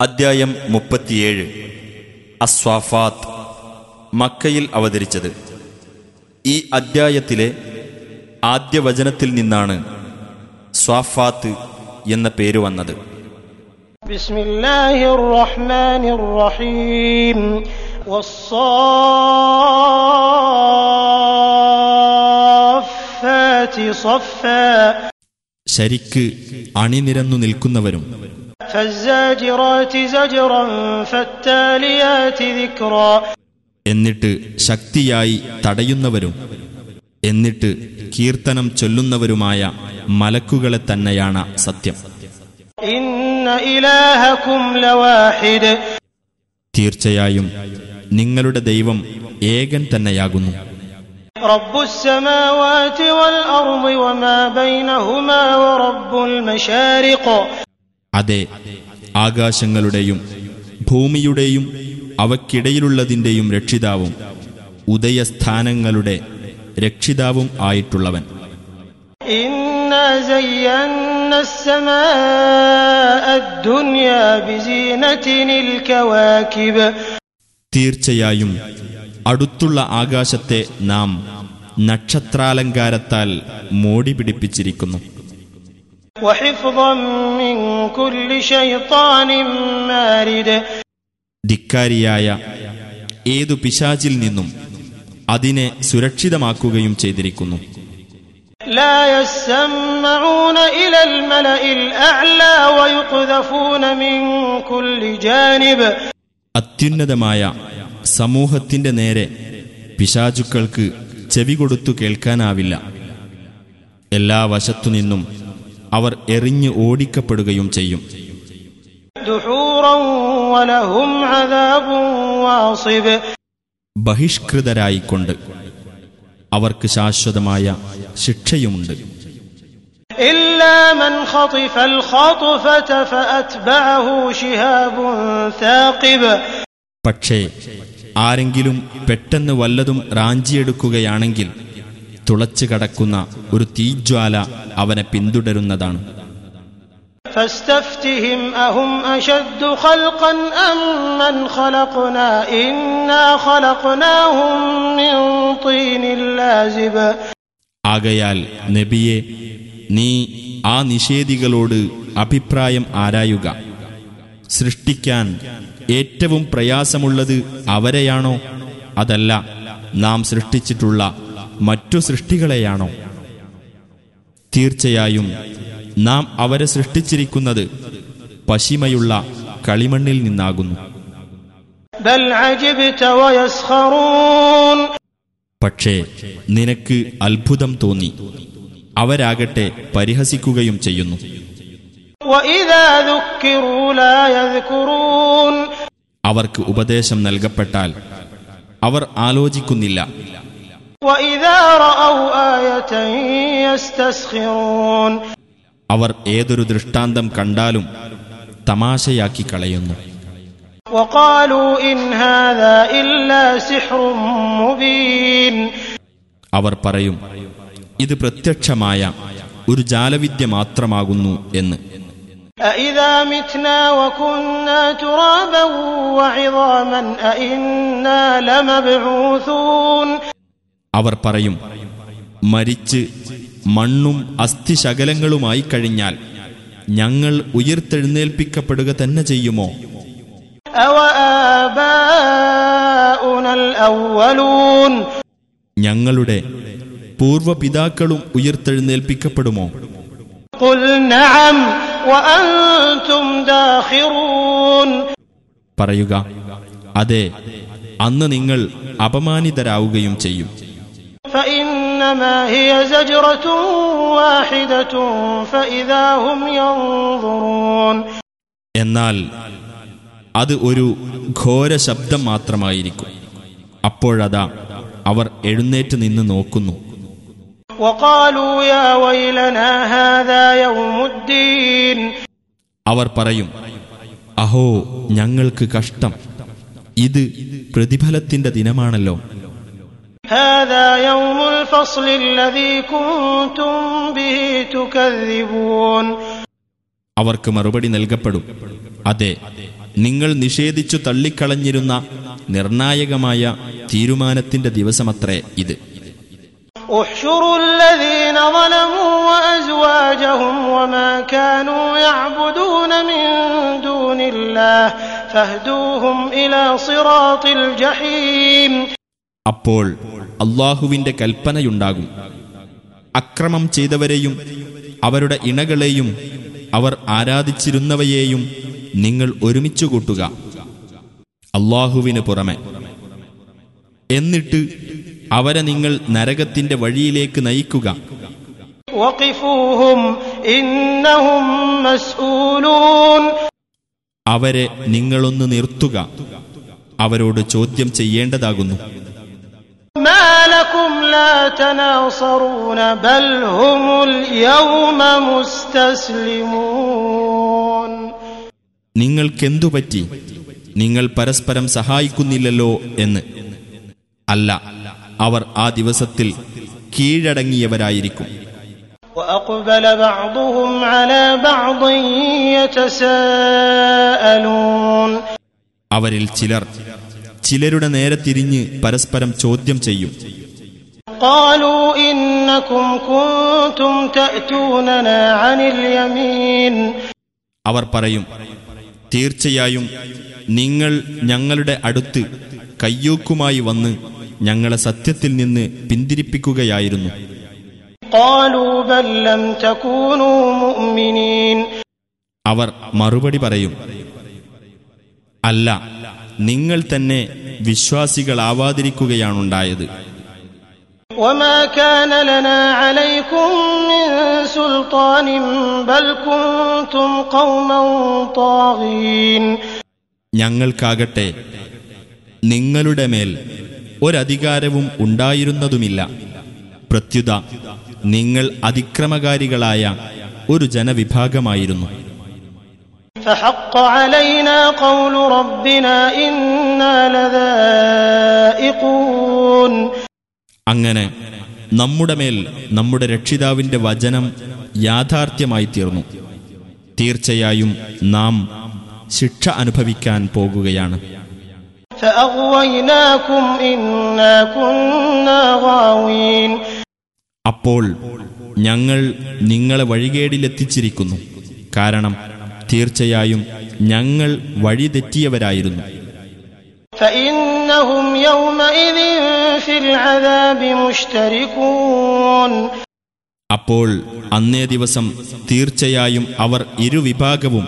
അധ്യായം മുപ്പത്തിയേഴ്. അസ്വാഫാത്ത്. മക്കയിൽ അവതരിച്ചത്. ഈ അദ്ധ്യായത്തിലെ ആദ്യ വചനത്തിൽ നിന്നാണ് സ്വാഫാത്ത് എന്ന പേര് വന്നത്. ശരിക്ക് അണിനിരന്നു നിൽക്കുന്നവരും എന്നിട്ട് ശക്തിയായി തടയുന്നവരും എന്നിട്ട് കീർത്തനം ചൊല്ലുന്നവരുമായ മലക്കുകളെ തന്നെയാണ് സത്യം. തീർച്ചയായും നിങ്ങളുടെ ദൈവം ഏകൻ തന്നെയാകുന്നു. അതെ ആകാശങ്ങളുടെയും ഭൂമിയുടെയും അവക്കിടയിലുള്ളതിന്റെയും രക്ഷിതാവും ഉദയസ്ഥാനങ്ങളുടെ രക്ഷിതാവും ആയിട്ടുള്ളവൻ. തീർച്ചയായും അടുത്തുള്ള ആകാശത്തെ നാം നക്ഷത്രാലങ്കാരത്താൽ മോടി പിടിപ്പിച്ചിരിക്കുന്നു ധിക്കാരിയായ ഏതു പിശാചിൽ നിന്നും അതിനെ സുരക്ഷിതമാക്കുകയും ചെയ്തിരിക്കുന്നു. അത്യുന്നതമായ സമൂഹത്തിന്റെ നേരെ പിശാചുക്കൾക്ക് ചെവി കൊടുത്തു കേൾക്കാനാവില്ല. എല്ലാ വശത്തുനിന്നും അവർ എറിഞ്ഞ് ഓടിക്കപ്പെടുകയും ചെയ്യും. ബഹിഷ്കൃതരായിക്കൊണ്ട് അവർക്ക് ശാശ്വതമായ ശിക്ഷയുമുണ്ട്. പക്ഷേ ആരെങ്കിലും പെട്ടെന്ന് വല്ലതും റാഞ്ചിയെടുക്കുകയാണെങ്കിൽ തുളച്ചു കടക്കുന്ന ഒരു തീജ്വാല അവനെ പിന്തുടരുന്നതാണ്. ആകയാൽ നബിയെ നീ ആ നിഷേധികളോട് അഭിപ്രായം ആരായുക? സൃഷ്ടിക്കാൻ ഏറ്റവും പ്രയാസമുള്ളത് അവരെയാണോ? അതല്ല നാം സൃഷ്ടിച്ചിട്ടുള്ള മറ്റു സൃഷ്ടികളെയാണോ? തീർച്ചയായും നാം അവരെ സൃഷ്ടിച്ചിരിക്കുന്നത് പശിമയുള്ള കളിമണ്ണിൽ നിന്നാകുന്നു. പക്ഷേ നിനക്ക് അത്ഭുതം തോന്നി. അവരാകട്ടെ പരിഹസിക്കുകയും ചെയ്യുന്നു. അവർക്ക് ഉപദേശം നൽകപ്പെട്ടാൽ അവർ ആലോചിക്കുന്നില്ല. അവർ ഏതൊരു ദൃഷ്ടാന്തം കണ്ടാലും തമാശയാക്കി കളയുന്നു. അവർ പറയും ഇത് പ്രത്യക്ഷമായ ഒരു ജാലവിദ്യ മാത്രമാകുന്നു എന്ന്. അവർ പറയും മരിച്ച് മണ്ണും അസ്ഥിശകലങ്ങളുമായി കഴിഞ്ഞാൽ ഞങ്ങൾ ഉയർത്തെഴുന്നേൽപ്പിക്കപ്പെടുക തന്നെ ചെയ്യുമോ? ഞങ്ങളുടെ പൂർവപിതാക്കളും ഉയർത്തെഴുന്നേൽപ്പിക്കപ്പെടുമോ? പറയുക അതെ അന്ന് നിങ്ങൾ അപമാനിതരാവുകയും ചെയ്യും. فإنما هي زجرة واحدة فإذا هم ينظرون എന്നാൽ അത് ഒരു ഘോര ശബ്ദം മാത്രമായിരിക്കും അപ്പോഴതാ അവർ എഴുന്നേറ്റ് നിന്ന് നോക്കുന്നു وقالوا يا ويلنا هذا يوم الدين അവർ പറയും അഹോ ഞങ്ങൾക്ക് കഷ്ടം ഇത് പ്രതിഫലത്തിന്റെ ദിനമാണല്ലോ هذا يوم الفصل الذي كنتم به تكذبون അവർക്ക് മറുപടി നൽകപ്പെടും അതെ നിങ്ങൾ നിഷേധിച്ചു തള്ളിക്കളഞ്ഞിരുന്ന നിർണായകമായ തീരുമാനത്തിന്റെ ദിവസമത്രേ ഇത് احشروا الذين ظلموا وأزواجهم وما كانوا يعبدون من دون الله فاهدوهم إلى صراط الجحيم അപ്പോൾ അള്ളാഹുവിന്റെ കൽപ്പനയുണ്ടാകും. അക്രമം ചെയ്തവരെയും അവരുടെ ഇണകളെയും അവർ ആരാധിച്ചിരുന്നവയെയും നിങ്ങൾ ഒരുമിച്ചു കൂട്ടുക. അള്ളാഹുവിന് പുറമെ. എന്നിട്ട് അവരെ നിങ്ങൾ നരകത്തിന്റെ വഴിയിലേക്ക് നയിക്കുക. അവരെ നിങ്ങളൊന്ന് നിർത്തുക. അവരോട് ചോദ്യം ചെയ്യേണ്ടതാകുന്നു. لكم لا تناصرون بل هم اليوم مستسلمون നിങ്ങൾക്കെന്തു പറ്റി നിങ്ങൾ പരസ്പരം സഹായിക്കുന്നില്ലല്ലോ എന്ന് അല്ല അവർ ആ ദിവസത്തിൽ കീഴടങ്ങിയവരായിരിക്കും وأقبل بعضهم على بعض يتساءلون അവരിൽ ചിലർ ചിലരുടെ നേരെ തിരിഞ്ഞ് പരസ്പരം ചോദ്യം ചെയ്യും قالوا إنكم كنتم تأتوننا عن اليمين അവർ പറയും തീർച്ചയായും നിങ്ങൾ ഞങ്ങളുടെ അടുത്ത് കയ്യൂക്കുമായി വന്ന് ഞങ്ങളെ സത്യത്തിൽ നിന്ന് പിന്തിരിപ്പിക്കുകയായിരുന്നു قالوا بل لم تكونوا مؤمنين അവർ മറുപടി പറയും അല്ല നിങ്ങൾ തന്നെ വിശ്വാസികളാവാതിരിക്കുകയാണുണ്ടായത് وما كان لنا عليكم من سلطان بل كنتم قوما طاغين ഞങ്ങൾക്കാകട്ടെ നിങ്ങളുടെ മേൽ ഒരധികാരവും ഉണ്ടായിരുന്നതുമില്ല പ്രത്യുത നിങ്ങൾ അതിക്രമകാരികളായ ഒരു ജനവിഭാഗമായിരുന്നു فحق علينا قول ربنا إنا لذائقون അങ്ങനെ നമ്മുടെ മേൽ നമ്മുടെ രക്ഷിതാവിന്റെ വചനം യാഥാർത്ഥ്യമായി തീർന്നു തീർച്ചയായും നാം ശിക്ഷ അനുഭവിക്കാൻ പോകുകയാണ്. അപ്പോൾ ഞങ്ങൾ നിങ്ങളെ വഴികേടിലെത്തിച്ചിരിക്കുന്നു. കാരണം തീർച്ചയായും ഞങ്ങൾ വഴിതെറ്റിയവരായിരുന്നു. فإنهم يومئذ في العذاب مشتركون അപ്പോൾ അന്നേ ദിവസം തീർച്ചയായും അവർ ഇരുവിഭാഗവും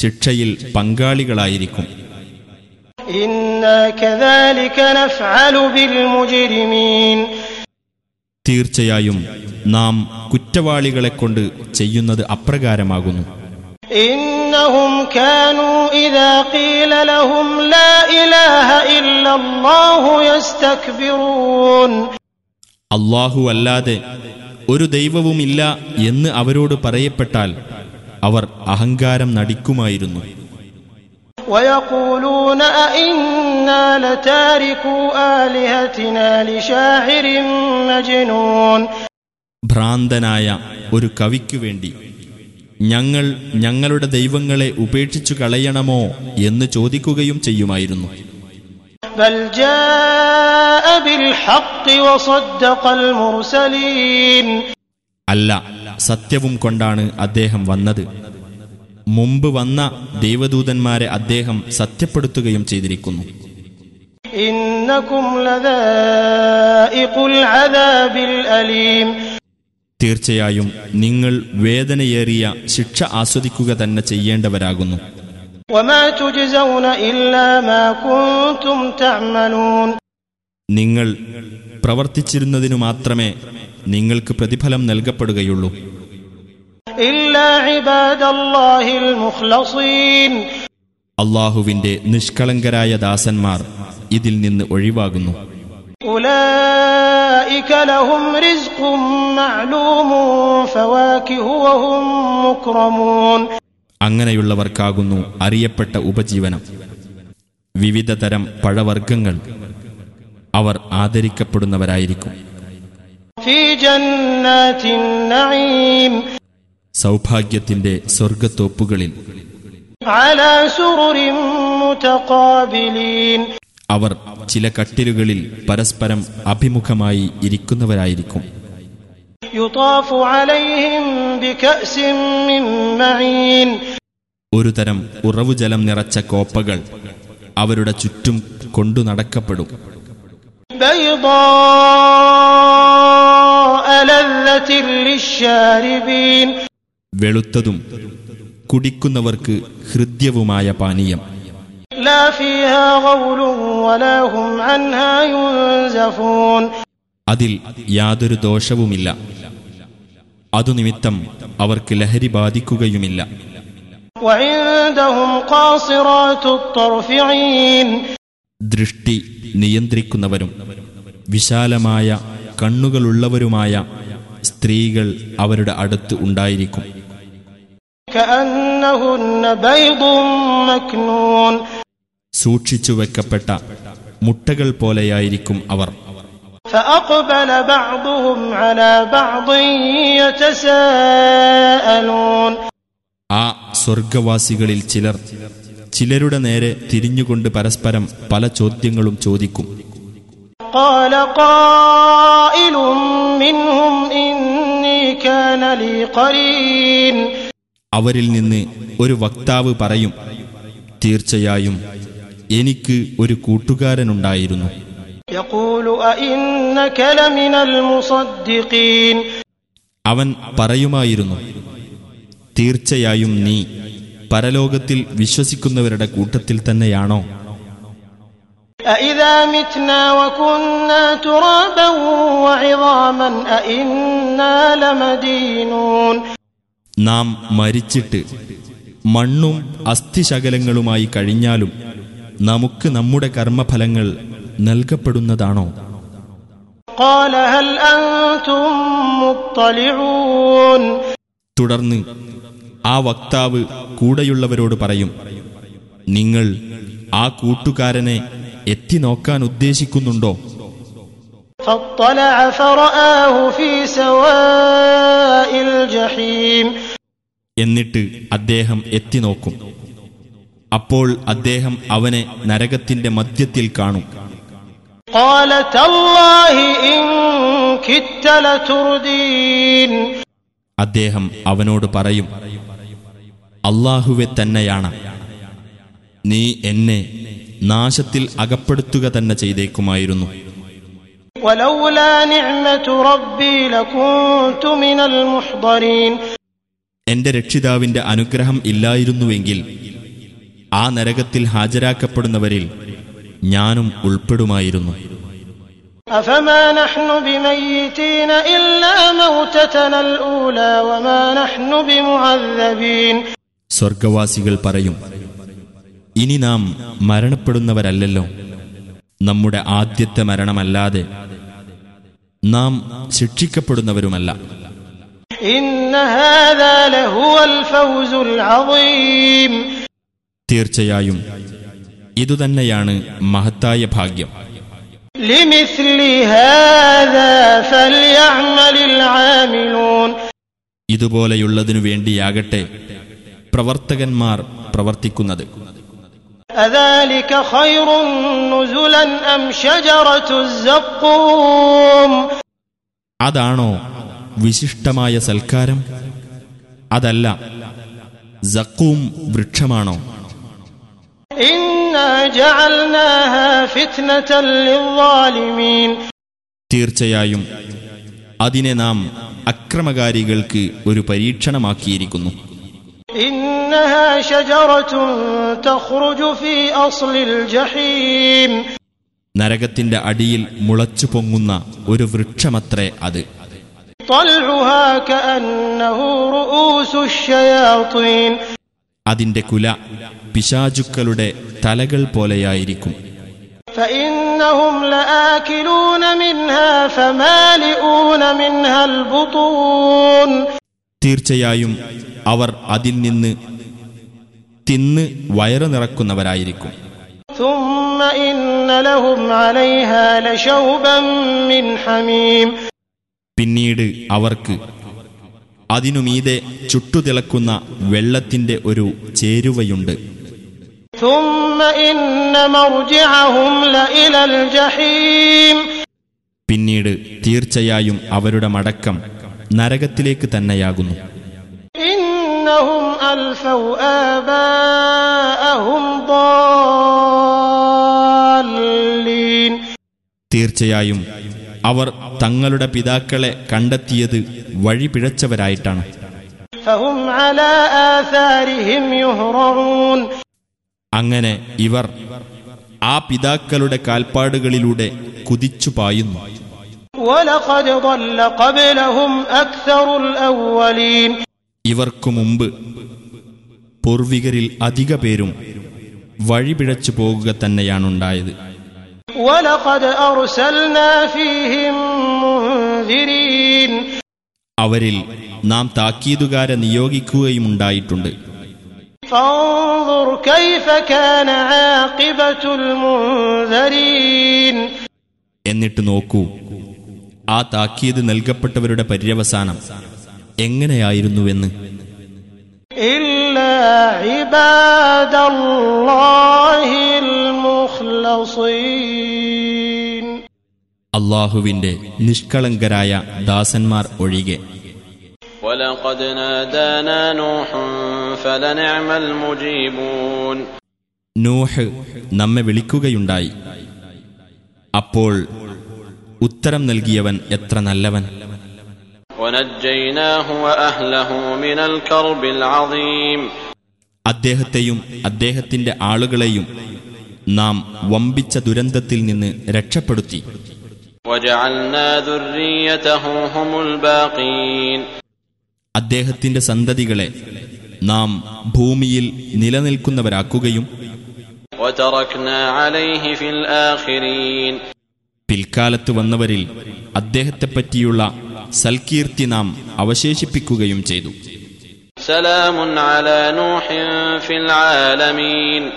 ശിക്ഷയിൽ പങ്കാളികളായിരിക്കും إنا كذلك نفعل بالمجرمين തീർച്ചയായും നാം കുറ്റവാളികളെക്കൊണ്ട് ചെയ്യുന്നത് അപ്രകാരമാകുന്നു إنهم كانوا إذا قيل لهم لا إله إلا الله يستكبرون അള്ളാഹു അല്ലാതെ ഒരു ദൈവവുമില്ല എന്ന് അവരോട് പറയപ്പെട്ടാൽ അവർ അഹങ്കാരം നടിക്കുമായിരുന്നു ويقولون أئنا لتاركو آلهتنا لشاعر مجنون ഭ്രാന്തനായ ഒരു കവിക്കു വേണ്ടി ഞങ്ങൾ ഞങ്ങളുടെ ദൈവങ്ങളെ ഉപേക്ഷിച്ചു കളയണമോ എന്ന് ചോദിക്കുകയും ചെയ്യുമായിരുന്നു. അല്ല സത്യവും കൊണ്ടാണ് അദ്ദേഹം വന്നത്. മുമ്പ് വന്ന ദൈവദൂതന്മാരെ അദ്ദേഹം സത്യപ്പെടുത്തുകയും ചെയ്തിരിക്കുന്നു. ഇന്നക്കും തീർച്ചയായും നിങ്ങൾ വേദനയേറിയ ശിക്ഷ ആസ്വദിക്കുക തന്നെ ചെയ്യേണ്ടവരാകുന്നു. നിങ്ങൾ പ്രവർത്തിച്ചിരുന്നതിനു മാത്രമേ നിങ്ങൾക്ക് പ്രതിഫലം നൽകപ്പെടുകയുള്ളൂ. അള്ളാഹുവിന്റെ നിഷ്കളങ്കരായ ദാസന്മാർ ഇതിൽ നിന്ന് ഒഴിവാകുന്നു. أولئك لهم رزق معلوم فواكه وهم مكرمون അങ്ങനെയുള്ളവർക്കാകുന്നു അറിയപ്പെട്ട ഉപജീവനം വിവിധ തരം പഴവർഗ്ഗങ്ങൾ അവർ ആദരിക്കപ്പെടുന്നവരായിരിക്കും في جنات النعيم സൗഭാഗ്യത്തിന്റെ സ്വർഗത്തോപ്പുകളിൽ على سرر متقابلين അവർ ചില കട്ടിലുകളിൽ പരസ്പരം അഭിമുഖമായി ഇരിക്കുന്നവരായിരിക്കും. ഒരു തരം ഉറവുജലം നിറച്ച കോപ്പകൾ അവരുടെ ചുറ്റും കൊണ്ടു നടക്കപ്പെടും. വെളുത്തതും കുടിക്കുന്നവർക്ക് ഹൃദ്യവുമായ പാനീയം. അതിൽ യാതൊരു ദോഷവുമില്ല. അതുനിമിത്തം അവർക്ക് ലഹരി ബാധിക്കുകയുമില്ല. ദൃഷ്ടി നിയന്ത്രിക്കുന്നവരും വിശാലമായ കണ്ണുകളുള്ളവരുമായ സ്ത്രീകൾ അവരുടെ അടുത്ത് ഉണ്ടായിരിക്കും. സൂക്ഷിച്ചു വെക്കപ്പെട്ട മുട്ടകൾ പോലെയായിരിക്കും അവർ فأقبل بعضهم على بعض يتساءلون ആ സ്വർഗവാസികളിൽ ചിലർ ചിലരുടെ നേരെ തിരിഞ്ഞുകൊണ്ട് പരസ്പരം പല ചോദ്യങ്ങളും ചോദിക്കും قال قائل منهم إني كان لي قرين അവരിൽ നിന്ന് ഒരു വക്താവ് പറയും തീർച്ചയായും എനിക്ക് ഒരു കൂട്ടുകാരനുണ്ടായിരുന്നു. അവൻ പറയുമായിരുന്നു തീർച്ചയായും നീ പരലോകത്തിൽ വിശ്വസിക്കുന്നവരുടെ കൂട്ടത്തിൽ തന്നെയാണോ? നാം മരിച്ചിട്ട് മണ്ണും അസ്ഥിശകലങ്ങളുമായി കഴിഞ്ഞാലും നമുക്ക് നമ്മുടെ കർമ്മഫലങ്ങൾ നൽകപ്പെടുന്നതാണോ? തുടർന്ന് ആ വക്താവ് കൂടെയുള്ളവരോട് പറയും നിങ്ങൾ ആ കൂട്ടുകാരനെ എത്തി നോക്കാൻ ഉദ്ദേശിക്കുന്നുണ്ടോ? എന്നിട്ട് അദ്ദേഹം എത്തി നോക്കും. അപ്പോൾ അദ്ദേഹം അവനെ നരകത്തിന്റെ മധ്യത്തിൽ കാണും. അദ്ദേഹം അവനോട് പറയും അള്ളാഹുവെ തന്നെയാണ്. നീ എന്നെ നാശത്തിൽ അകപ്പെടുത്തുക തന്നെ ചെയ്തേക്കുമായിരുന്നു. എന്റെ രക്ഷിതാവിന്റെ അനുഗ്രഹം ഇല്ലായിരുന്നുവെങ്കിൽ ആ നരകത്തിൽ ഹാജരാക്കപ്പെടുന്നവരിൽ ഞാനും ഉൾപ്പെടുമായിരുന്നു. സ്വർഗവാസികൾ പറയും ഇനി നാം മരണപ്പെടുന്നവരല്ലല്ലോ. നമ്മുടെ ആദ്യത്തെ മരണമല്ലാതെ നാം ശിക്ഷിക്കപ്പെടുന്നവരുമല്ല. ഇന്ന തീർച്ചയായും. ഇതുതന്നെയാണ് മഹത്തായ ഭാഗ്യം. ഇതുപോലെയുള്ളതിനു വേണ്ടിയാകട്ടെ പ്രവർത്തകന്മാർ പ്രവർത്തിക്കുന്നത്. അതാണോ വിശിഷ്ടമായ സൽക്കാരം? അതല്ല സക്കൂം വൃക്ഷമാണോ? തീർച്ചയായും അതിനെ നാം അക്രമകാരികൾക്ക് ഒരു പരീക്ഷണമാക്കിയിരിക്കുന്നു. നരകത്തിന്റെ അടിയിൽ മുളച്ചു പൊങ്ങുന്ന ഒരു വൃക്ഷമത്രേ അത്. അതിന്റെ കുല പിശാചുക്കളുടെ തലകൾ പോലെയായിരിക്കും. തീർച്ചയായും അവർ അതിൽ നിന്ന് തിന്ന് വയറ് നിറക്കുന്നവരായിരിക്കും. പിന്നീട് അവർക്ക് അതിനുമീതെ ചുട്ടുതിളക്കുന്ന വെള്ളത്തിന്റെ ഒരു ചേരുവയുണ്ട്. പിന്നീട് തീർച്ചയായും അവരുടെ മടക്കം നരകത്തിലേക്ക് തന്നെയാകുന്നു. തീർച്ചയായും അവർ തങ്ങളുടെ പിതാക്കളെ കണ്ടെത്തിയത് വഴി പിഴച്ചവരായിട്ടാണ്. അങ്ങനെ ഇവർ ആ പിതാക്കളുടെ കാൽപ്പാടുകളിലൂടെ കുതിച്ചു പായുന്നു. ഇവർക്കു മുമ്പ് പൂർവികരിൽ അധിക പേരും വഴിപിഴച്ചു പോകുക തന്നെയാണുണ്ടായത്. അവരിൽ നാം താക്കീതുകാരെ നിയോഗിക്കുകയുമുണ്ടായിട്ടുണ്ട്. എന്നിട്ട് നോക്കൂ ആ താക്കീത് നൽകപ്പെട്ടവരുടെ പര്യവസാനം എങ്ങനെയായിരുന്നുവെന്ന്. ഇല്ല അള്ളാഹുവിന്റെ നിഷ്കളങ്കരായ ദാസന്മാർ ഒഴികെ. നൂഹ് നമ്മെ വിളിക്കുകയുണ്ടായി. അപ്പോൾ ഉത്തരം നൽകിയവൻ എത്ര നല്ലവൻ. അദ്ദേഹത്തെയും അദ്ദേഹത്തിന്റെ ആളുകളെയും നാം വമ്പിച്ച ദുരന്തത്തിൽ നിന്ന് രക്ഷപ്പെടുത്തി. അദ്ദേഹത്തിന്റെ സന്തതികളെ നാം ഭൂമിയിൽ നിലനിൽക്കുന്നവരാക്കുകയും പിൽക്കാലത്ത് വന്നവരിൽ അദ്ദേഹത്തെപ്പറ്റിയുള്ള സൽകീർത്തി നാം അവശേഷിപ്പിക്കുകയും ചെയ്തു. സലാമുൻ ഫിൽ ആലമീൻ.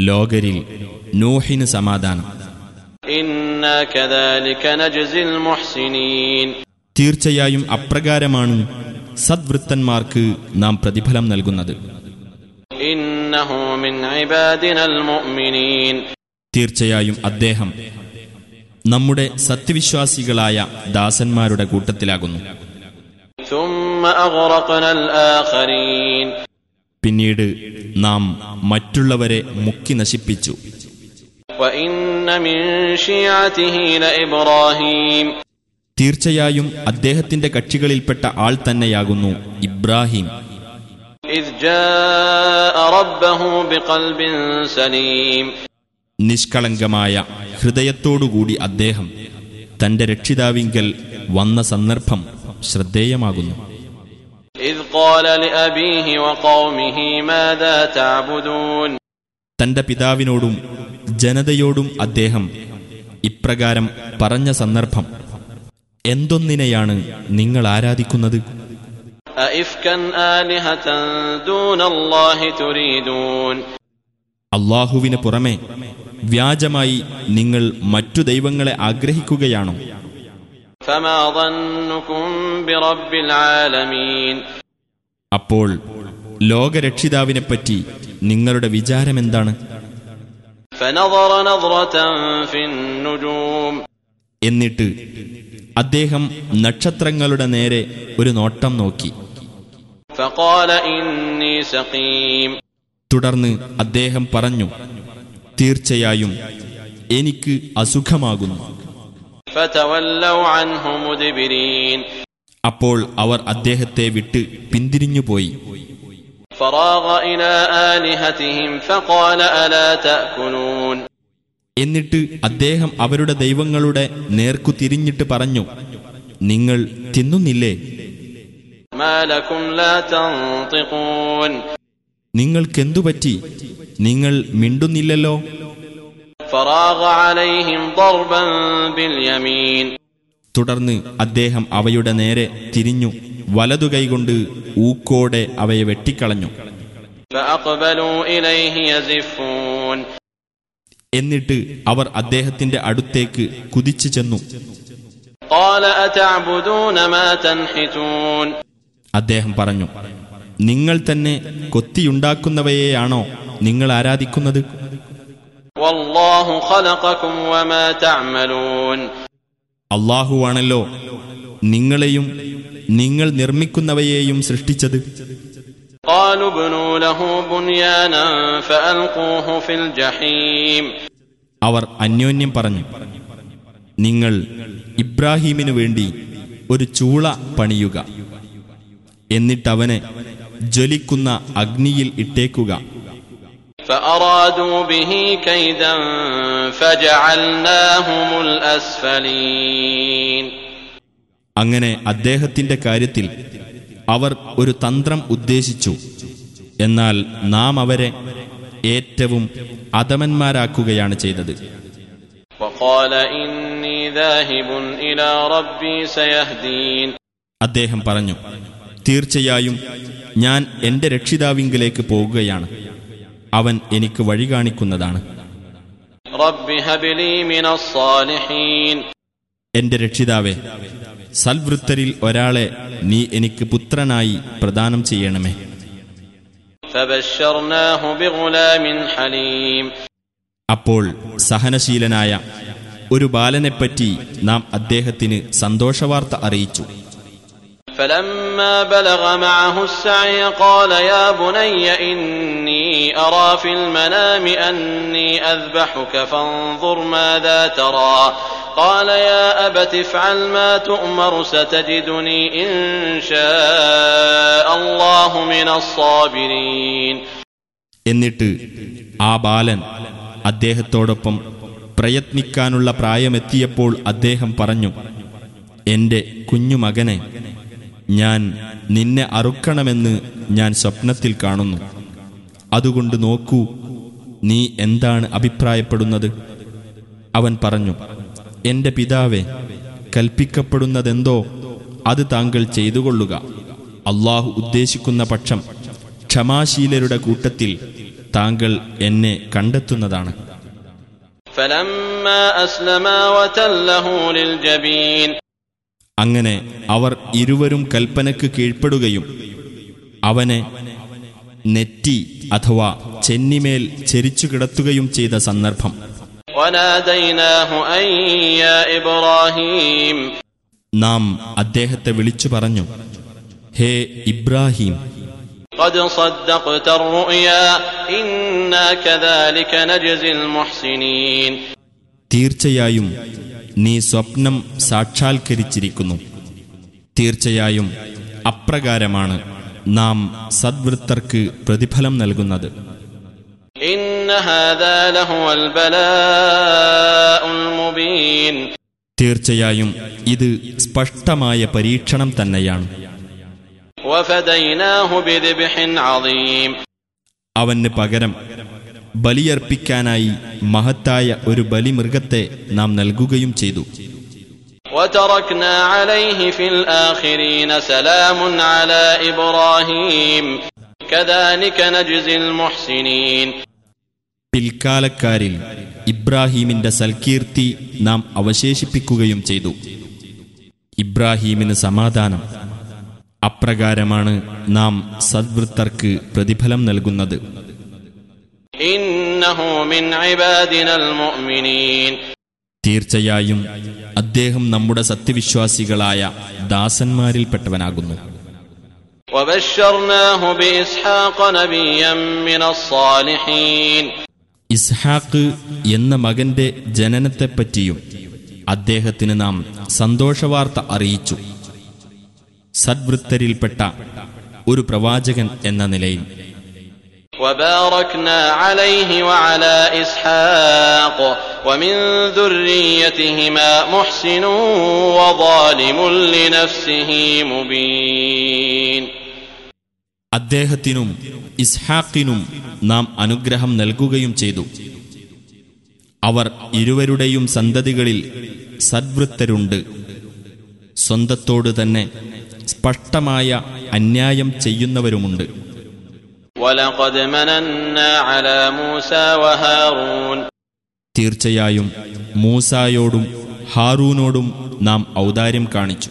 ലോകരിൽ നൂഹിന് സമാധാനം. തീർച്ചയായും അപ്രകാരമാണ് സദ്വൃത്തന്മാർക്ക് നാം പ്രതിഫലം നൽകുന്നത്. തീർച്ചയായും അദ്ദേഹം നമ്മുടെ സത്യവിശ്വാസികളായ ദാസന്മാരുടെ കൂട്ടത്തിലാകുന്നു. പിന്നീട് നാം മറ്റുള്ളവരെ മുക്കി നശിപ്പിച്ചു. തീർച്ചയായും അദ്ദേഹത്തിന്റെ കക്ഷികളിൽപ്പെട്ട ആൾ തന്നെയാകുന്നു ഇബ്രാഹിം. നിഷ്കളങ്കമായ ഹൃദയത്തോടുകൂടി അദ്ദേഹം തന്റെ രക്ഷിതാവിങ്കൽ വന്ന സന്ദർഭം ശ്രദ്ധേയമാകുന്നു. തന്റെ പിതാവിനോടും ജനതയോടും അദ്ദേഹം ഇപ്രകാരം പറഞ്ഞ സന്ദർഭം എന്തൊന്നിനെയാണ് നിങ്ങൾ ആരാധിക്കുന്നത്? അള്ളാഹുവിന് പുറമെ വ്യാജമായി നിങ്ങൾ മറ്റു ദൈവങ്ങളെ ആഗ്രഹിക്കുകയാണോ? അപ്പോൾ ലോകരക്ഷിതാവിനെപ്പറ്റി നിങ്ങളുടെ വിചാരമെന്താണ് എന്നിട്ട് അദ്ദേഹം നക്ഷത്രങ്ങളുടെ നേരെ ഒരു നോട്ടം നോക്കി. തുടർന്ന് അദ്ദേഹം പറഞ്ഞു തീർച്ചയായും എനിക്ക് അസുഖമാകുന്നു. അപ്പോൾ അവർ അദ്ദേഹത്തെ വിട്ട് പിന്തിരിഞ്ഞുപോയി. എന്നിട്ട് അദ്ദേഹം അവരുടെ ദൈവങ്ങളുടെ നേർക്കു തിരിഞ്ഞിട്ട് പറഞ്ഞു നിങ്ങൾ തിന്നുന്നില്ലേ? നിങ്ങൾക്കെന്തു പറ്റി നിങ്ങൾ മിണ്ടുന്നില്ലല്ലോ? തുടർന്ന് അദ്ദേഹം അവയുടെ നേരെ തിരിഞ്ഞു വലതുകൈകൊണ്ട് ഊക്കോടെ അവയെ വെട്ടിക്കളഞ്ഞു. എന്നിട്ട് അവർ അദ്ദേഹത്തിന്റെ അടുത്തേക്ക് കുതിച്ചു ചെന്നു. അദ്ദേഹം പറഞ്ഞു നിങ്ങൾ തന്നെ കൊത്തിയുണ്ടാക്കുന്നവയെയാണോ നിങ്ങൾ ആരാധിക്കുന്നത്? അള്ളാഹുവാണല്ലോ നിങ്ങളെയും നിങ്ങൾ നിർമ്മിക്കുന്നവയെയും സൃഷ്ടിച്ചത്. അവർ അന്യോന്യം പറഞ്ഞു നിങ്ങൾ ഇബ്രാഹീമിനു വേണ്ടി ഒരു ചൂള പണിയുക. എന്നിട്ടവനെ ജ്വലിക്കുന്ന അഗ്നിയിൽ ഇട്ടേക്കുക. فأرادوا به كيدا فجعلناهم الأسفلين അങ്ങനെ അദ്ദേഹത്തിന്റെ കാര്യത്തിൽ അവർ ഒരു തന്ത്രം ഉദ്ദേശിച്ചു എന്നാൽ നാം അവരെ ഏറ്റവും അധമന്മാരാക്കുകയാണ് ചെയ്തത് وقال إني ذاهب إلى ربي سيهدين അദ്ദേഹം പറഞ്ഞു തീർച്ചയായും ഞാൻ എന്റെ രക്ഷിതാവിങ്കിലേക്ക് പോകുകയാണ് അവൻ എനിക്ക് വഴി കാണിക്കുന്നതാണ്. എന്റെ രക്ഷിതാവെ സൽവൃത്തരിൽ ഒരാളെ നീ എനിക്ക് പുത്രനായി പ്രദാനം ചെയ്യണമേ. അപ്പോൾ സഹനശീലനായ ഒരു ബാലനെപ്പറ്റി നാം അദ്ദേഹത്തിന് സന്തോഷവാർത്ത അറിയിച്ചു. فلما بلغ معه السعي قال يا بني إني أرى في المنام أني أذبحك فانظر ماذا ترى قال يا أبت افعل ما تؤمر ستجدني إن شاء الله من الصابرين എന്നിട്ട് ആ ബാലൻ അദ്ദേഹത്തോടൊപ്പം പ്രയത്നിക്കാനുള്ള പ്രായമെത്തിയപ്പോൾ അദ്ദേഹം പറഞ്ഞു എന്റെ കുഞ്ഞുമകനെ ഞാൻ നിന്നെ അറുക്കണമെന്ന് ഞാൻ സ്വപ്നത്തിൽ കാണുന്നു അതുകൊണ്ട് നോക്കൂ നീ എന്താണ് അഭിപ്രായപ്പെടുന്നത് അവൻ പറഞ്ഞു എന്റെ പിതാവെ കൽപ്പിക്കപ്പെടുന്നതെന്തോ അത് താങ്കൾ ചെയ്തുകൊള്ളുക അള്ളാഹു ഉദ്ദേശിക്കുന്ന പക്ഷം ക്ഷമാശീലരുടെ കൂട്ടത്തിൽ താങ്കൾ എന്നെ കണ്ടെത്തുന്നതാണ് فلما أسلما وتله للجبين അങ്ങനെ അവർ ഇരുവരും കൽപ്പനക്ക് കീഴ്പ്പെടുകയും അവനെ നെറ്റി അഥവാ ചെന്നിമേൽ ചെരിച്ചു കിടത്തുകയും ചെയ്ത സന്ദർഭം. നാം അദ്ദേഹത്തെ വിളിച്ചു പറഞ്ഞു ഹേ ഇബ്രാഹിം തീർച്ചയായും നീ സ്വപ്നം സാക്ഷാത്കരിച്ചിരിക്കുന്നു. തീർച്ചയായും അപ്രകാരമാണ് നാം സദ്വൃത്തർക്ക് പ്രതിഫലം നൽകുന്നത്. തീർച്ചയായും ഇത് സ്പഷ്ടമായ പരീക്ഷണം തന്നെയാണ്. അവന് പകരം ബലിയർപ്പിക്കാനായി മഹത്തായ ഒരു ബലിമൃഗത്തെ നാം നൽകുകയും ചെയ്തു. പിൽക്കാലക്കാരിൽ ഇബ്രാഹീമിന്റെ സൽകീർത്തി നാം അവശേഷിപ്പിക്കുകയും ചെയ്തു. ഇബ്രാഹീമിന് സമാധാനം. അപ്രകാരമാണ് നാം സദ്വൃത്തർക്ക് പ്രതിഫലം നൽകുന്നത്. തീർച്ചയായും അദ്ദേഹം നമ്മുടെ സത്യവിശ്വാസികളായ ദാസന്മാരിൽപ്പെട്ടവനാകുന്നു. ഇസ്ഹാഖ് എന്ന മകന്റെ ജനനത്തെപ്പറ്റിയും അദ്ദേഹത്തിന് നാം സന്തോഷവാർത്ത അറിയിച്ചു. സദ്വൃത്തരിൽപ്പെട്ട ഒരു പ്രവാചകൻ എന്ന നിലയിൽ وباركنا عليه وعلى إسحاق ومن ذريتهما محسن وظالم لنفسه مبين അദ്ദേഹത്തിനും ഇസ്ഹാക്കിനും നാം അനുഗ്രഹം നൽകുകയും ചെയ്തു അവർ ഇരുവരുടെയും സന്തതികളിൽ സദ്വൃത്തരുണ്ട് സ്വന്തത്തോട് തന്നെ സ്പഷ്ടമായ അന്യായം ചെയ്യുന്നവരുമുണ്ട് തീർച്ചയായും മൂസായോടും ഹാറൂനോടും നാം ഔദാര്യം കാണിച്ചു.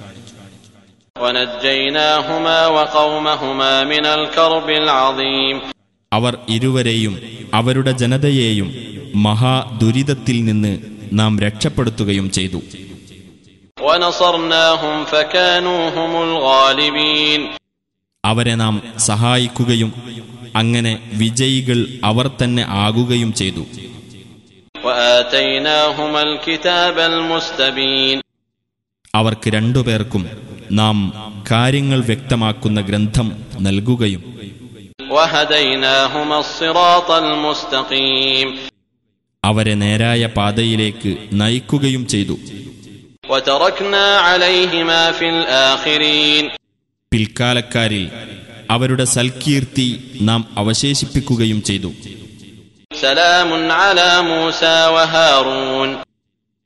അവർ ഇരുവരെയും അവരുടെ ജനതയെയും മഹാദുരിതത്തിൽ നിന്ന് നാം രക്ഷപ്പെടുത്തുകയും ചെയ്തു. അവരെ നാം സഹായിക്കുകയും അങ്ങനെ വിജയികൾ അവർ തന്നെ ആകുകയും ചെയ്തു وآتيناهما الكتاب المستبين അവർക്ക് രണ്ടുപേർക്കും നാം കാര്യങ്ങൾ വ്യക്തമാക്കുന്ന ഗ്രന്ഥം നൽകുകയും وهديناهما الصراط المستقيم അവരെ നേരായ പാതയിലേക്ക് നയിക്കുകയും ചെയ്തു وتركنا عليهما في الآخرين പിൽക്കാലക്കാരിൽ അവരുടെ സൽകീർത്തി നാം അവശേഷിപ്പിക്കുകയും ചെയ്തു.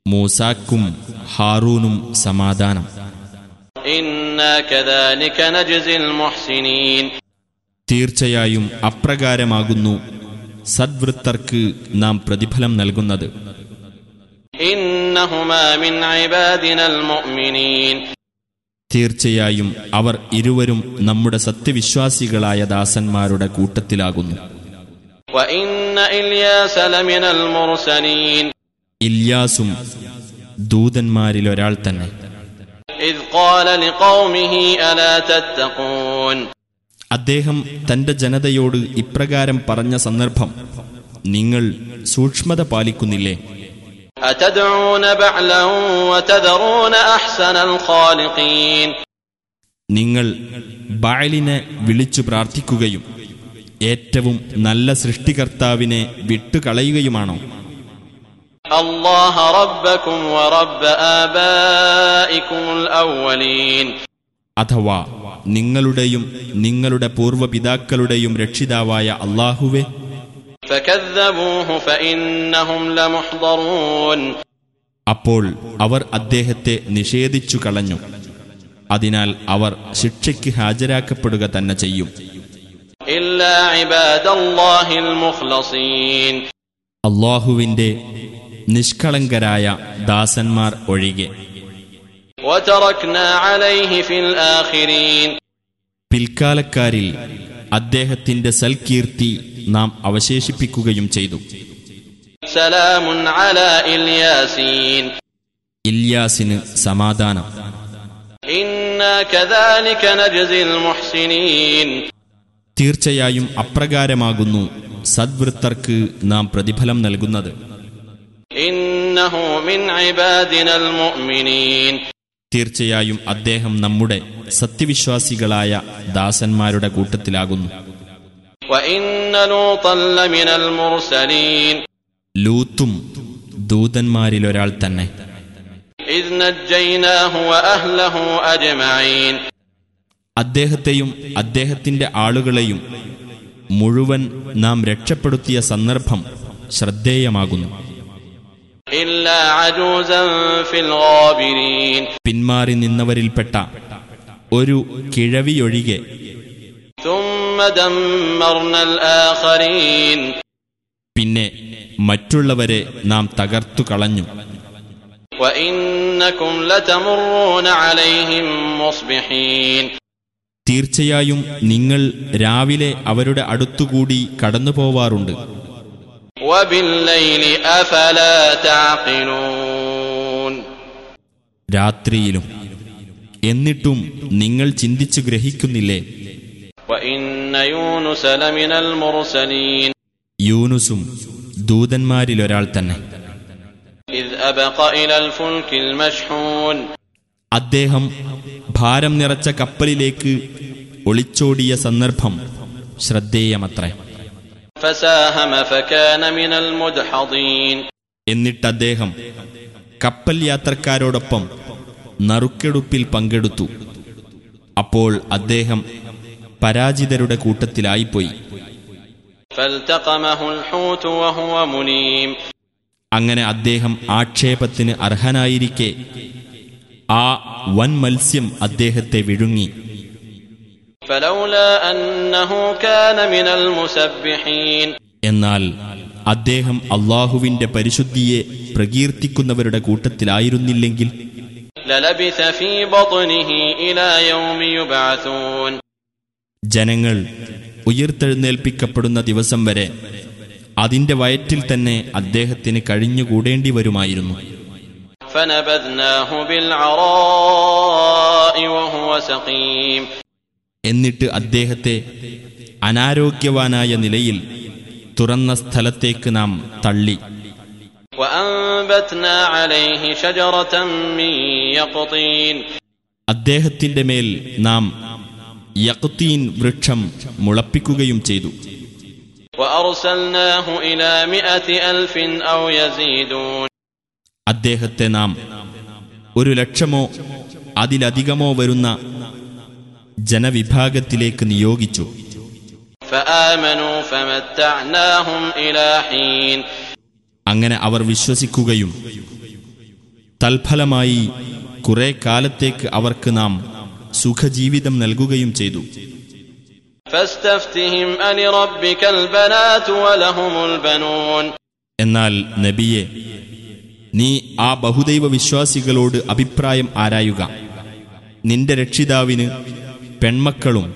മൂസാക്കും ഹാറൂനും സമാധാനം. തീർച്ചയായും അപ്രകാരമാകുന്നു സദ്വൃത്തർക്ക് നാം പ്രതിഫലം നൽകുന്നത്. തീർച്ചയായും അവർ ഇരുവരും നമ്മുടെ സത്യവിശ്വാസികളായ ദാസന്മാരുടെ കൂട്ടത്തിലാകുന്നു. ഇല്യാസും ദൂതന്മാരിൽ ഒരാൾ തന്നെ. അദ്ദേഹം തന്റെ ജനതയോട് ഇപ്രകാരം പറഞ്ഞ സന്ദർഭം നിങ്ങൾ സൂക്ഷ്മത പാലിക്കുന്നില്ലേ? നിങ്ങൾ ബാലിനെ വിളിച്ചു പ്രാർത്ഥിക്കുകയും ഏറ്റവും നല്ല സൃഷ്ടികർത്താവിനെ വിട്ടുകളയുകയുമാണോ? അഥവാ നിങ്ങളുടെയും നിങ്ങളുടെ പൂർവപിതാക്കളുടെയും രക്ഷിതാവായ അള്ളാഹുവേ അപ്പോൾ അവർ അദ്ദേഹത്തെ നിഷേധിച്ചു കളഞ്ഞു. അതിനാൽ അവർ ശിക്ഷയ്ക്ക് ഹാജരാക്കപ്പെടുക തന്നെ ചെയ്യും. അള്ളാഹുവിന്റെ നിഷ്കളങ്കരായ ദാസന്മാർ ഒഴികെ. പിൽക്കാലക്കാരിൽ അദ്ദേഹത്തിന്റെ സൽകീർത്തി നാം അവശേഷിപ്പിക്കുകയും ചെയ്തു. ഇല്യാസിന് സമാധാനം. തീർച്ചയായും അപ്രകാരമാകുന്നു സദ്വൃത്തർക്ക് നാം പ്രതിഫലം നൽകുന്നത്. തീർച്ചയായും അദ്ദേഹം നമ്മുടെ സത്യവിശ്വാസികളായ ദാസന്മാരുടെ കൂട്ടത്തിലാകുന്നു. ലൂത്തും ദൂതന്മാരിലൊരാൾ തന്നെ. അദ്ദേഹത്തെയും അദ്ദേഹത്തിന്റെ ആളുകളെയും മുഴുവൻ നാം രക്ഷപ്പെടുത്തിയ സന്ദർഭം ശ്രദ്ധേയമാകുന്നു. പിന്മാറി നിന്നവരിൽപ്പെട്ട ഒരു കിഴവിയൊഴികെ പിന്നെ മറ്റുള്ളവരെ നാം തകർത്തു കളഞ്ഞു. തീർച്ചയായും നിങ്ങൾ രാവിലെ അവരുടെ അടുത്തുകൂടി കടന്നു പോവാറുണ്ട്. രാത്രിയിലും. എന്നിട്ടും നിങ്ങൾ ചിന്തിച്ചു ഗ്രഹിക്കുന്നില്ലേ? യൂനുസും ദൂതന്മാരിലൊരാൾ തന്നെ. അദ്ദേഹം ഭാരം നിറച്ച കപ്പലിലേക്ക് ഒളിച്ചോടിയ സന്ദർഭം ശ്രദ്ധേയമത്രേ. എന്നിട്ട് അദ്ദേഹം കപ്പൽ യാത്രക്കാരോടൊപ്പം നറുക്കെടുപ്പിൽ പങ്കെടുത്തു. അപ്പോൾ അദ്ദേഹം പരാജിതരുടെ കൂട്ടത്തിലായിപ്പോയി. അങ്ങനെ അദ്ദേഹം ആക്ഷേപത്തിന് അർഹനായിരിക്കെ. ആ വൻ മത്സ്യം അദ്ദേഹത്തെ വിഴുങ്ങി. എന്നാൽ അദ്ദേഹം അള്ളാഹുവിന്റെ പരിശുദ്ധിയെ പ്രകീർത്തിക്കുന്നവരുടെ കൂട്ടത്തിലായിരുന്നില്ലെങ്കിൽ ജനങ്ങൾ ഉയർത്തെഴുന്നേൽപ്പിക്കപ്പെടുന്ന ദിവസം വരെ അതിന്റെ വയറ്റിൽ തന്നെ അദ്ദേഹത്തിന് കഴിഞ്ഞുകൂടേണ്ടി വരുമായിരുന്നു. എന്നിട്ട് അദ്ദേഹത്തെ അനാരോഗ്യവാനായ നിലയിൽ തുറന്ന സ്ഥലത്തേക്ക് നാം തള്ളി. അദ്ദേഹത്തിന്റെ മേൽ നാം യക്തീൻ വൃക്ഷം മുളപ്പിക്കുകയും ചെയ്തു. അദ്ദേഹത്തെ നാം ഒരു ലക്ഷമോ അതിലധികമോ വരുന്ന ജനവിഭാഗത്തിലേക്ക് നിയോഗിച്ചു. അങ്ങനെ അവർ വിശ്വസിക്കുകയും തൽഫലമായി കുറെ കാലത്തേക്ക് അവർക്ക് നാം സുഖജീവിതം നൽകുകയും ചെയ്തു. എന്നാൽ നബിയെ നീ ആ ബഹുദൈവ വിശ്വാസികളോട് അഭിപ്രായം ആരായുക? നിന്റെ രക്ഷിതാവിന് പെൺമക്കളും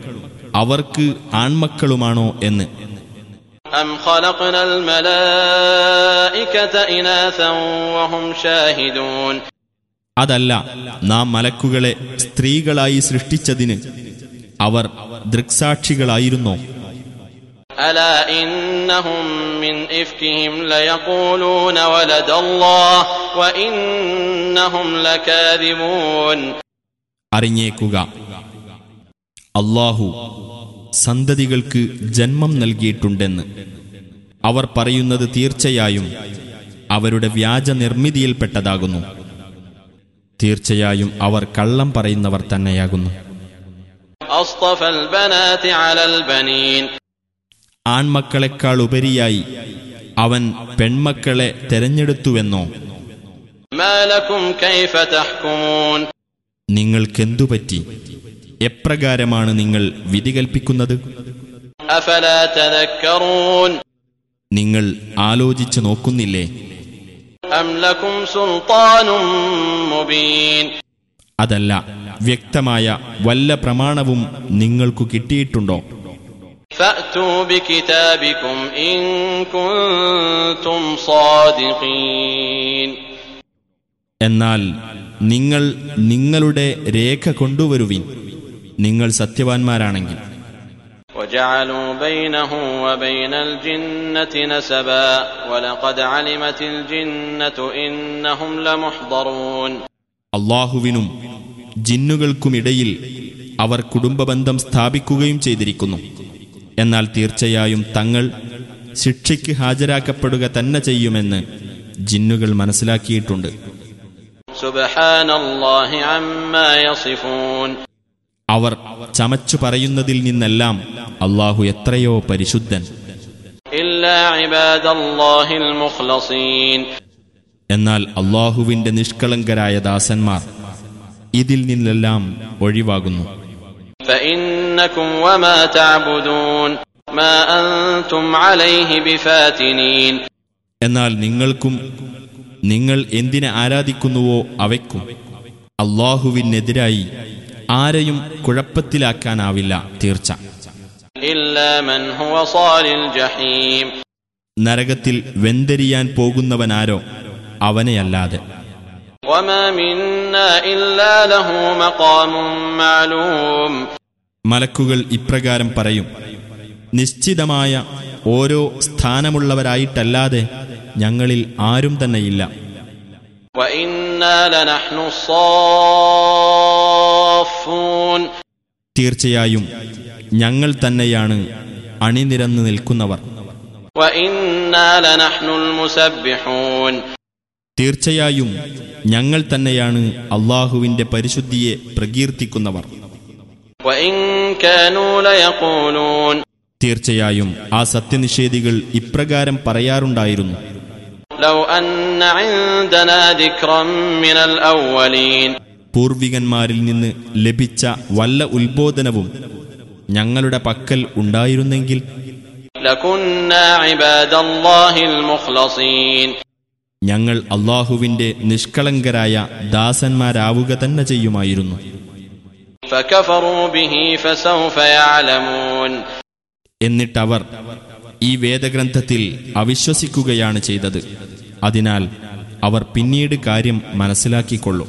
അവർക്ക് ആൺമക്കളുമാണോ എന്ന്. അതല്ല നാം മലക്കുകളെ സ്ത്രീകളായി സൃഷ്ടിച്ചതിന് അവർ ദൃക്സാക്ഷികളായിരുന്നോ ألا إنهم من إفكهم ليقولون ولد الله وإنهم لكاذبون അറിഞ്ഞേക്കുക അള്ളാഹു സന്തതികൾക്ക് ജന്മം നൽകിയിട്ടുണ്ടെന്ന് അവർ പറയുന്നത് തീർച്ചയായും അവരുടെ വ്യാജ നിർമ്മിതിയിൽപ്പെട്ടതാകുന്നു തീർച്ചയായും അവർ കള്ളം പറയുന്നവർ തന്നെയാകുന്നു. ആൺമക്കളെക്കാൾ ഉപരിയായി അവൻ പെൺമക്കളെ തെരഞ്ഞെടുത്തുവെന്നോ? നിങ്ങൾക്കെന്തുപറ്റി എപ്രകാരമാണ് നിങ്ങൾ വിധി കൽപ്പിക്കുന്നത്? നിങ്ങൾ ആലോചിച്ചു നോക്കുന്നില്ലേ? അതല്ല വ്യക്തമായ വല്ല പ്രമാണവും നിങ്ങൾക്കു കിട്ടിയിട്ടുണ്ടോ? എന്നാൽ നിങ്ങൾ നിങ്ങളുടെ രേഖ കൊണ്ടുവരുവിൻ. നിങ്ങൾ സത്യവാന്മാരാണെങ്കിൽ وجعلوا بينه وبين الجنة نسبا ولقد علمت الجنة إنهم لمحضرون അള്ളാഹുവിനും ജിന്നുകൾക്കുമിടയിൽ അവർ കുടുംബബന്ധം സ്ഥാപിക്കുകയും ചെയ്തിരിക്കുന്നു എന്നാൽ തീർച്ചയായും തങ്ങൾ ശിക്ഷയ്ക്ക് ഹാജരാക്കപ്പെടുക തന്നെ ചെയ്യുമെന്ന് ജിന്നുകൾ മനസ്സിലാക്കിയിട്ടുണ്ട് അവർ ചമച്ചു പറയുന്നതിൽ നിന്നെല്ലാം അള്ളാഹു എത്രയോ പരിശുദ്ധൻ. എന്നാൽ അള്ളാഹുവിന്റെ നിഷ്കളങ്കരായ ദാസന്മാർ ഇതിൽ നിന്നെല്ലാം ഒഴിവാകുന്നു. എന്നാൽ നിങ്ങൾക്കും നിങ്ങൾ എന്തിനെ ആരാധിക്കുന്നുവോ അവയ്ക്കും അള്ളാഹുവിനെതിരായി ആരെയും കുഴപ്പത്തിലാക്കാനാവില്ല. തീർച്ച. നരകത്തിൽ വെന്തരിയാൻ പോകുന്നവനാരോ? അവനെയല്ലാതെ. മലക്കുകൾ ഇപ്രകാരം പറയും നിശ്ചിതമായ ഓരോ സ്ഥാനമുള്ളവരായിട്ടല്ലാതെ ഞങ്ങളിൽ ആരും തന്നെയില്ല. തീർച്ചയായും ഞങ്ങൾ തന്നെയാണ് അണിനിരന്ന് നിൽക്കുന്നവർ. തീർച്ചയായും ഞങ്ങൾ തന്നെയാണ് അള്ളാഹുവിന്റെ പരിശുദ്ധിയെ പ്രകീർത്തിക്കുന്നവർ. തീർച്ചയായും ആ സത്യനിഷേധികൾ ഇപ്രകാരം പറയാറുണ്ടായിരുന്നു. പൂർവികന്മാരിൽ നിന്ന് ലഭിച്ച വല്ല ഉത്ബോധനവും ഞങ്ങളുടെ പക്കൽ ഉണ്ടായിരുന്നെങ്കിൽ ഞങ്ങൾ അള്ളാഹുവിന്റെ നിഷ്കളങ്കരായ ദാസന്മാരാവുക തന്നെ ചെയ്യുമായിരുന്നു. എന്നിട്ടവർ ഈ വേദഗ്രന്ഥത്തിൽ അവിശ്വസിക്കുകയാണ് ചെയ്തത്. അതിനാൽ അവർ പിന്നീട് കാര്യം മനസ്സിലാക്കിക്കൊള്ളു.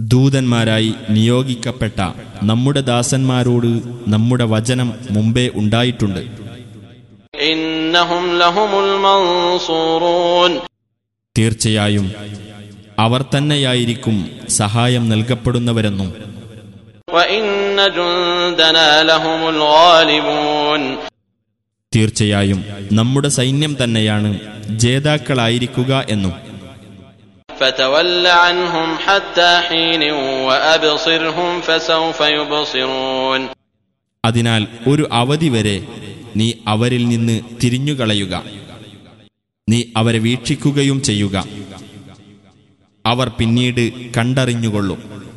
ദൂതന്മാരായി നിയോഗിക്കപ്പെട്ട നമ്മുടെ ദാസന്മാരോട് നമ്മുടെ വചനം മുമ്പേ ഉണ്ടായിട്ടുണ്ട്. തീർച്ചയായും അവർ തന്നെയായിരിക്കും സഹായം നൽകപ്പെടുന്നവരെന്നും തീർച്ചയായും നമ്മുടെ സൈന്യം തന്നെയാണ് ജേതാക്കളായിരിക്കുക എന്നും. അതിനാൽ ഒരു അവധി വരെ നീ അവരിൽ നിന്ന് തിരിഞ്ഞുകളയുക. നീ അവരെ വീക്ഷിക്കുകയും ചെയ്യുക. അവർ പിന്നീട് കണ്ടറിഞ്ഞുകൊള്ളും.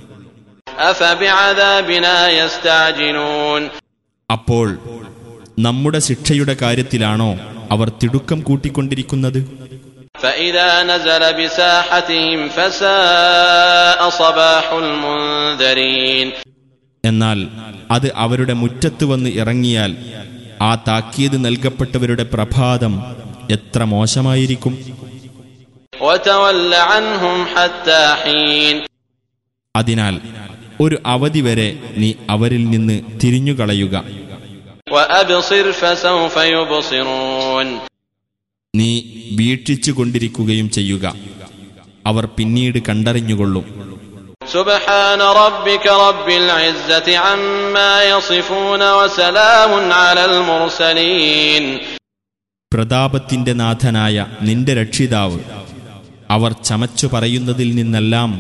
അപ്പോൾ നമ്മുടെ ശിക്ഷയുടെ കാര്യത്തിലാണോ അവർ തിടുക്കം കൂട്ടിക്കൊണ്ടിരിക്കുന്നത്? എന്നാൽ അത് അവരുടെ മുറ്റത്ത് വന്ന് ഇറങ്ങിയാൽ ആ താക്കീത് നൽകപ്പെട്ടവരുടെ പ്രഭാതം എത്ര മോശമായിരിക്കും? അതിനാൽ ഒരു അവധി വരെ നീ അവരിൽ നിന്ന് തിരിഞ്ഞുകളയുക وأبصر فسوف يبصرون നീ വീക്ഷിച്ചു കൊണ്ടിരിക്കുകയും ചെയ്യുക അവർ പിന്നീട് കണ്ടറിഞ്ഞുകൊള്ളും سبحان ربك رب العزة عما يصفون وسلام على المرسلين പ്രതാപത്തിന്റെ നാഥനായ നിന്റെ രക്ഷിതാവ് അവർ ചമച്ചു പറയുന്നതിൽ നിന്നെല്ലാം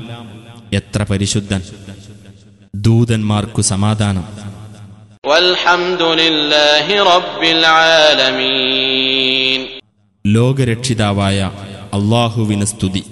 എത്ര പരിശുദ്ധൻ ദൂതന്മാർക്കു സമാധാനം. ലോകരക്ഷിതാവായ അള്ളാഹുവിന് സ്തുതി.